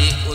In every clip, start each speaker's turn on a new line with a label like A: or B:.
A: Nabi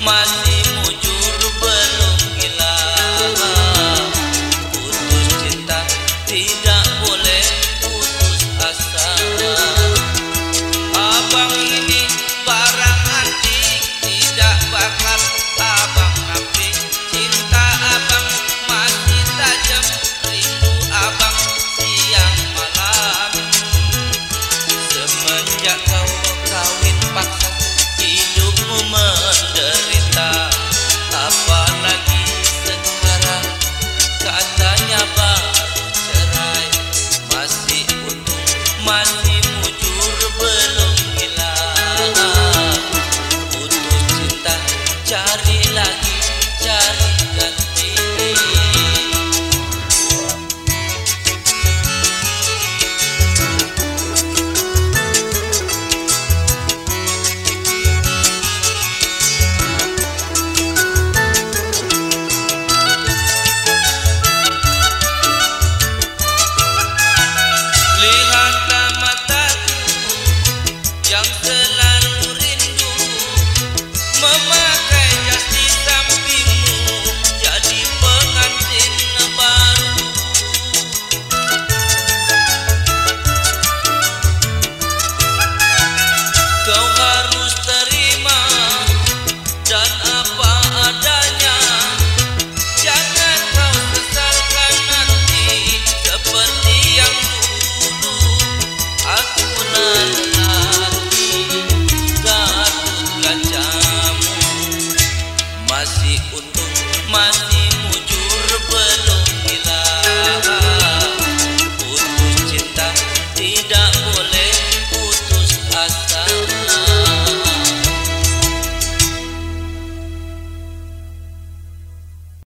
A: masih mujur belum gila. Putus cinta tidak escuchar